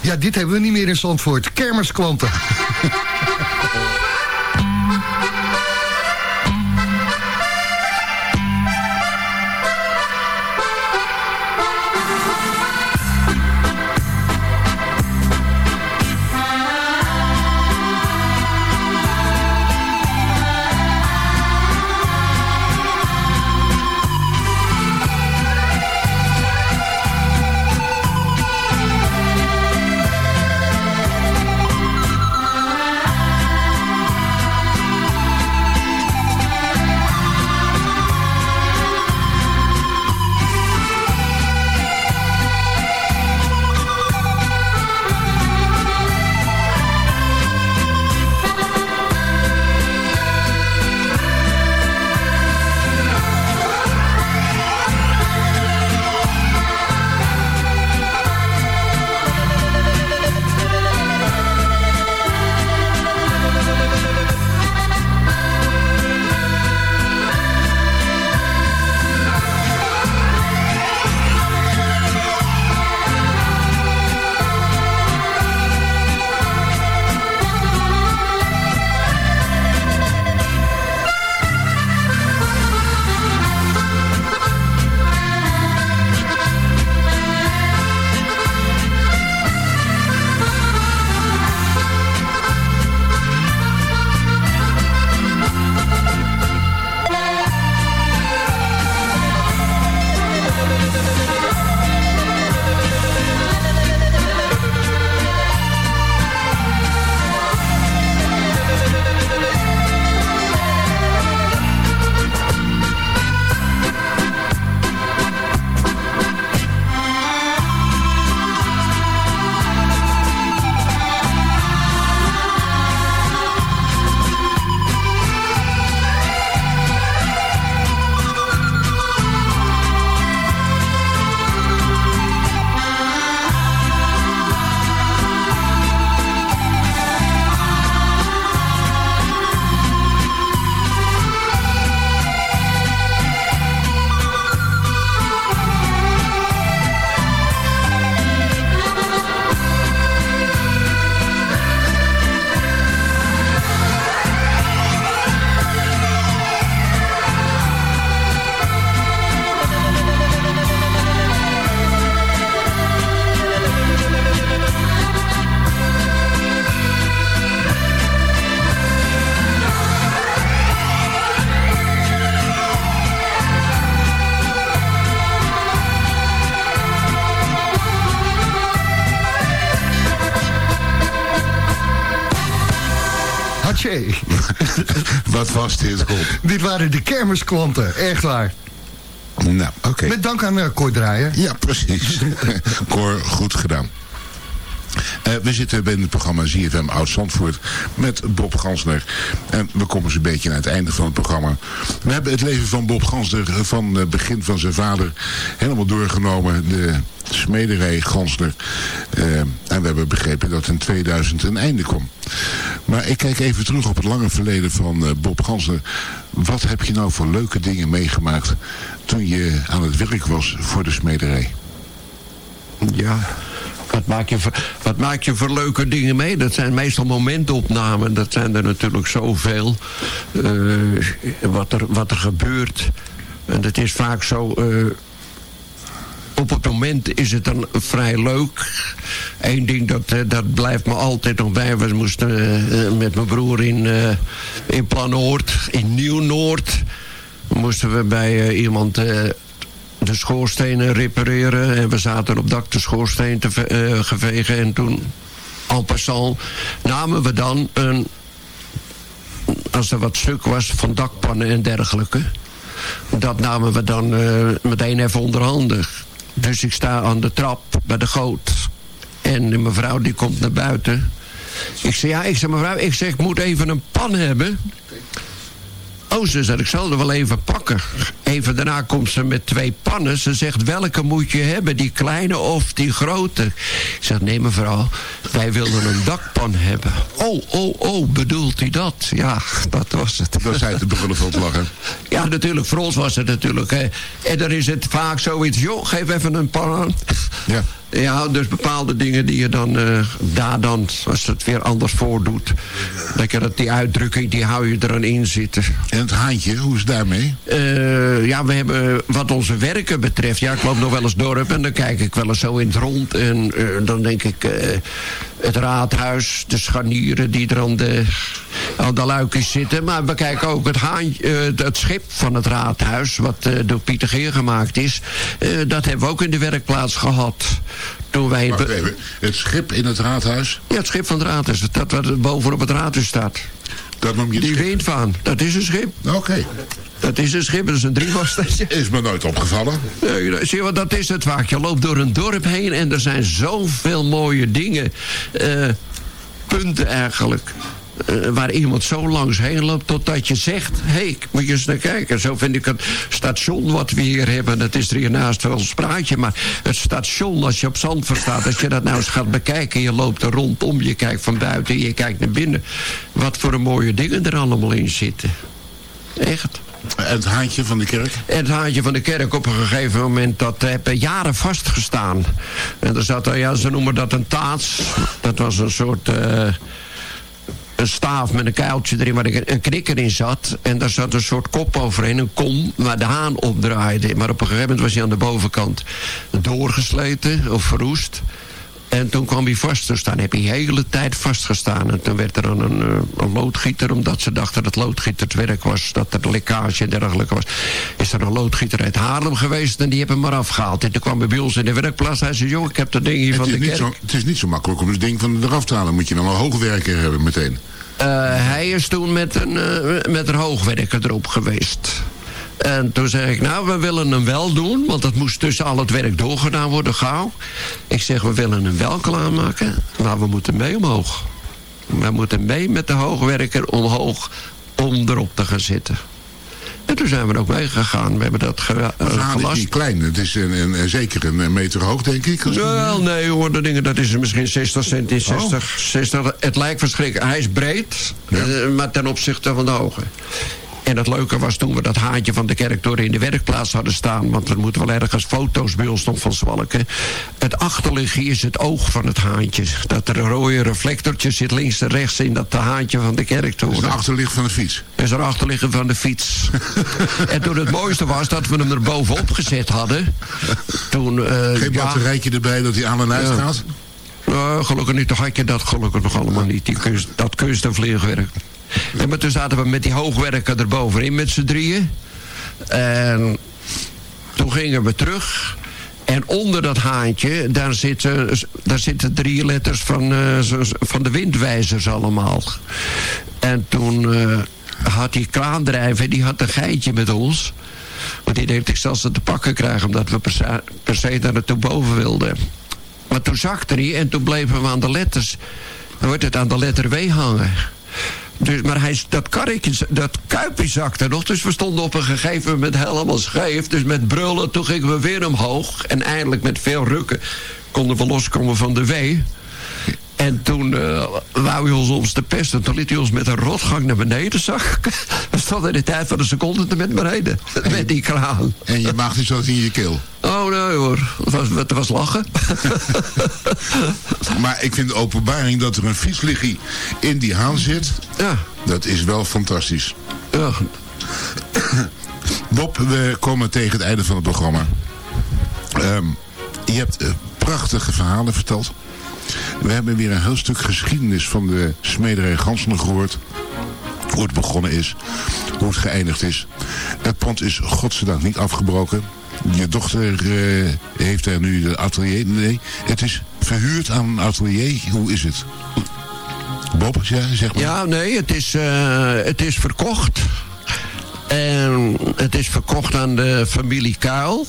Ja, dit hebben we niet meer in Zandvoort. Kermisklanten. Wat was dit, Rob? Dit waren de kermisklanten, echt waar. Nou, oké. Met dank aan uh, Cor Draaier. Ja, precies. Cor, goed gedaan. Eh, we zitten bij het programma ZFM Oud-Zandvoort met Bob Gansner. En we komen zo'n beetje aan het einde van het programma. We hebben het leven van Bob Gansner eh, van het begin van zijn vader helemaal doorgenomen. De smederij Gansner. En we hebben begrepen dat in 2000 een einde kwam. Maar ik kijk even terug op het lange verleden van eh, Bob Gansner. Wat heb je nou voor leuke dingen meegemaakt toen je aan het werk was voor de smederij? Ja. Wat maak, je voor, wat maak je voor leuke dingen mee? Dat zijn meestal momentopnamen. Dat zijn er natuurlijk zoveel. Uh, wat, er, wat er gebeurt. En het is vaak zo... Uh, op het moment is het dan vrij leuk. Eén ding, dat, dat blijft me altijd nog bij. We moesten uh, met mijn broer in, in Planoord, in Nieuw-Noord... moesten we bij iemand de schoorstenen repareren. En we zaten op dak de schoorsteen te ve- eh, gevegen. En toen, en passant, namen we dan een... Als er wat stuk was van dakpannen en dergelijke... dat namen we dan eh, meteen even onderhandig. Dus ik sta aan de trap bij de goot. En de mevrouw die komt naar buiten. Ik zeg, ja, ik zeg, mevrouw, ik zeg, ik moet even een pan hebben. Oh, ze zegt, ik zal er wel even pakken. Even daarna komt ze met twee pannen. Ze zegt, welke moet je hebben? Die kleine of die grote? Ik zeg, nee mevrouw, wij wilden een dakpan hebben. Oh, oh, oh, bedoelt u dat? Ja, dat was het. Dat zei te begonnen van te lachen. Ja, natuurlijk, voor ons was het natuurlijk. Hè. En dan is het vaak zoiets, joh, geef even een pan aan. Ja. Ja, dus bepaalde dingen die je dan eh, daar dan, als het weer anders voordoet. Dat je dat, die uitdrukking, die hou je er dan in zitten. En het haantje, hoe is het daarmee? Eh, ja, we hebben wat onze werken betreft. Ja, ik loop nog wel eens dorp en dan kijk ik wel eens zo in het rond. En eh, dan denk ik, het raadhuis, de scharnieren die er aan de, aan de luikjes zitten. Maar we kijken ook het, haantje, eh, het schip van het raadhuis, wat eh, door Pieter Geer gemaakt is. Eh, dat hebben we ook in de werkplaats gehad. Toen wij... Wacht even. Het schip in het raadhuis, Ja, het schip van het raadhuis, dat wat bovenop het raadhuis staat. dat noem je Die windvaan, dat is een schip. Oké. Dat is een schip, dat is een driemastetje. Is me nooit opgevallen. Nee, zie je wat, dat is het vaak. Je loopt door een dorp heen en er zijn zoveel mooie dingen. eh, punten eigenlijk. eh, waar iemand zo langs heen loopt totdat je zegt... hé, hey, moet je eens naar kijken. Zo vind ik het station wat we hier hebben. Dat is er hiernaast wel een spraatje. Maar het station, als je op Zandvoort staat... als je dat nou eens gaat bekijken... je loopt er rondom, je kijkt van buiten... je kijkt naar binnen. Wat voor een mooie dingen er allemaal in zitten. Echt. Het haantje van de kerk? Het haantje van de kerk op een gegeven moment, dat heb jaren vastgestaan. En er zat, ja, ze noemen dat een taats. Dat was een soort... eh, een staaf met een kuiltje erin waar een knikker in zat. En daar zat een soort kop overheen, een kom, waar de haan op draaide. Maar op een gegeven moment was hij aan de bovenkant doorgesleten of verroest. En toen kwam hij vast te staan. Heb hij de hele tijd vastgestaan. En toen werd er een, een, een loodgieter, omdat ze dachten dat loodgieter het werk was, dat er lekkage en dergelijke was. Is er een loodgieter uit Haarlem geweest en die hebben hem maar afgehaald. En toen kwam hij bij ons in de werkplaats. Hij zei, joh, ik heb dat ding hier Het van de kerk. zo, het is niet zo makkelijk om het ding van eraf te halen. Moet je dan een hoogwerker hebben meteen. Eh, hij is toen met een, eh, met een hoogwerker erop geweest. En toen zei ik, nou, we willen hem wel doen... want dat moest tussen al het werk doorgedaan worden, gauw. Ik zeg, we willen hem wel klaarmaken... maar we moeten mee omhoog. We moeten mee met de hoogwerker omhoog... om erop te gaan zitten. En toen zijn we er ook meegegaan. We hebben dat ge is niet klein. Het is een, een, zeker een meter hoog, denk ik. Als- Wel, nee hoor, dat dingen, dat is misschien 60 centimeter, 60, 60. Het lijkt verschrikkelijk. Hij is breed, Ja. eh, maar ten opzichte van de ogen. En het leuke was toen we dat haantje van de kerktoren in de werkplaats hadden staan... want er moeten wel ergens foto's bij ons nog van zwalken. Het achterliggetje is het oog van het haantje. Dat er een rode reflectortje zit links en rechts in dat haantje van de Dat is kerktoren. de achterlicht van de fiets. is er achterliggen van de fiets. en toen het mooiste was dat we hem er bovenop gezet hadden. Toen, eh, Geen ja, batterijtje erbij dat hij aan en uit gaat. nou, gelukkig niet, toch had je dat gelukkig nog allemaal niet. Die kunst, dat kunst- en vliegwerk. Maar toen zaten we met die hoogwerker erbovenin met z'n drieën. En toen gingen we terug. En onder dat haantje, daar zitten, daar zitten drie letters van, eh, van de windwijzers allemaal. En toen eh, had die kraandrijver, die had een geitje met ons. Want die denkt, ik zal ze te pakken krijgen... omdat we per se, per se naartoe boven wilden. Maar toen zakte hij en toen bleven we aan de letters... dan wordt het aan de letter W hangen. Dus, maar hij, dat karretje, dat kuipje zakte nog. Dus we stonden op een gegeven moment helemaal scheef. Dus met brullen, toen gingen we weer omhoog. En eindelijk met veel rukken konden we loskomen van de W. En toen eh wou hij ons ons te pesten. Toen liet hij ons met een rotgang naar beneden zakken. We stonden in de tijd van een seconde te met beneden. Met die kraan. En je maag die zat in je keel. Oh nee hoor, het was, het was lachen. Maar ik vind de openbaring dat er een fietsliggie in die haan zit... ja, dat is wel fantastisch. ja. Bob, we komen tegen het einde van het programma. Ehm, je hebt eh, prachtige verhalen verteld. We hebben weer een heel stuk geschiedenis van de smederij Gansner gehoord. Hoe het begonnen is. Hoe het geëindigd is. Het pand is godzijdank niet afgebroken. je dochter eh, heeft daar nu de atelier. Nee, het is verhuurd aan een atelier. Hoe is het? Bob, ja, zeg maar. Ja, nee, het is, eh, het is verkocht. En het is verkocht aan de familie Kuil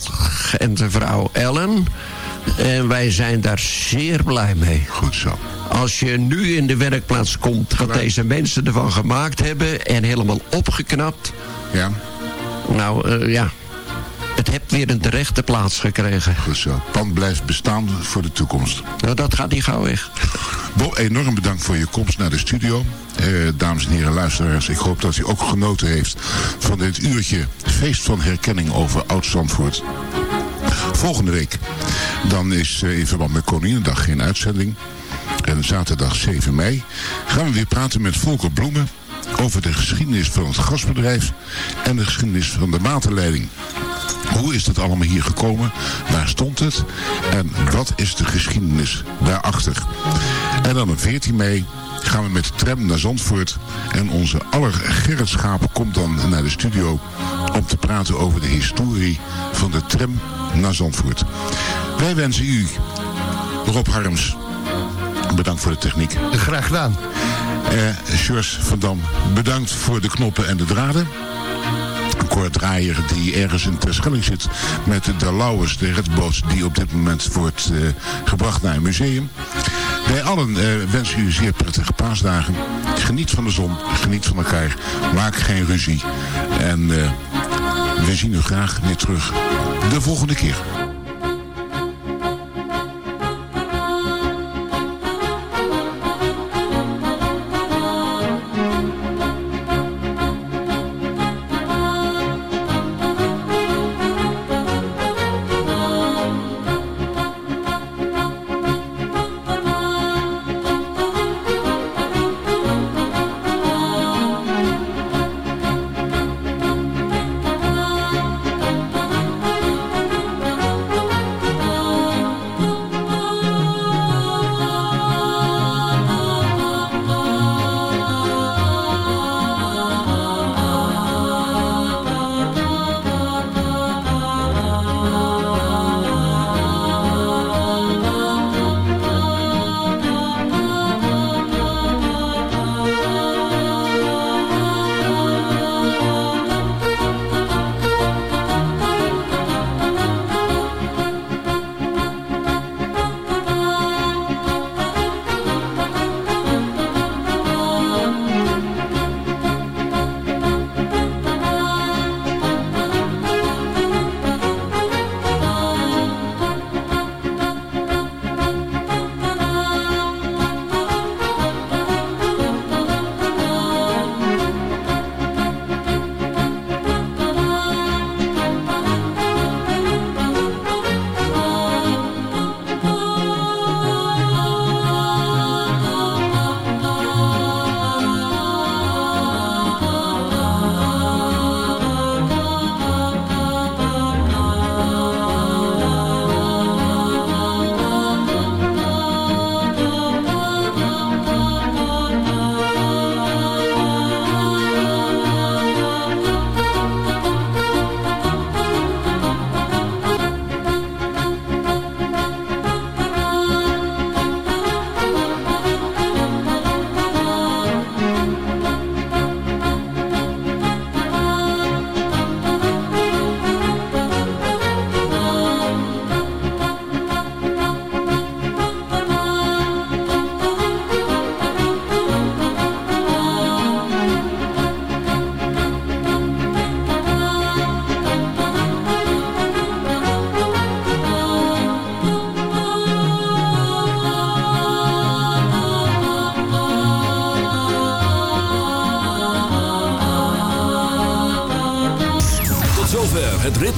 en de vrouw Ellen. En wij zijn daar zeer blij mee. Goed zo. Als je nu in de werkplaats komt wat deze mensen ervan gemaakt hebben... en helemaal opgeknapt... Ja, Nou, eh, ja. Het hebt weer een terechte plaats gekregen. goed zo. Het pand blijft bestaan voor de toekomst. Nou, dat gaat niet gauw weg. Bob, enorm bedankt voor je komst naar de studio. Eh, dames en heren luisteraars, ik hoop dat u ook genoten heeft van dit uurtje feest van herkenning over Oud-Zandvoort. Volgende week, dan is eh, in verband met Koninginnedag geen uitzending. En zaterdag 7 mei gaan we weer praten met Volker Bloemen over de geschiedenis van het gasbedrijf en de geschiedenis van de waterleiding. Hoe is dat allemaal hier gekomen? Waar stond het? En wat is de geschiedenis daarachter? En dan op 14 mei gaan we met de tram naar Zandvoort. En onze aller Gerrit Schaap komt dan naar de studio om te praten over de historie van de tram naar Zandvoort. Wij wensen u, Rob Harms, bedankt voor de techniek. Graag gedaan. Eh George van Dam, bedankt voor de knoppen en de draden. Cor Draaier die ergens in Terschelling zit met de Lauwers, de redboot die op dit moment wordt eh, gebracht naar een museum. Wij allen eh, wensen u zeer prettige paasdagen. Geniet van de zon, geniet van elkaar, maak geen ruzie. En eh, we zien u graag weer terug de volgende keer.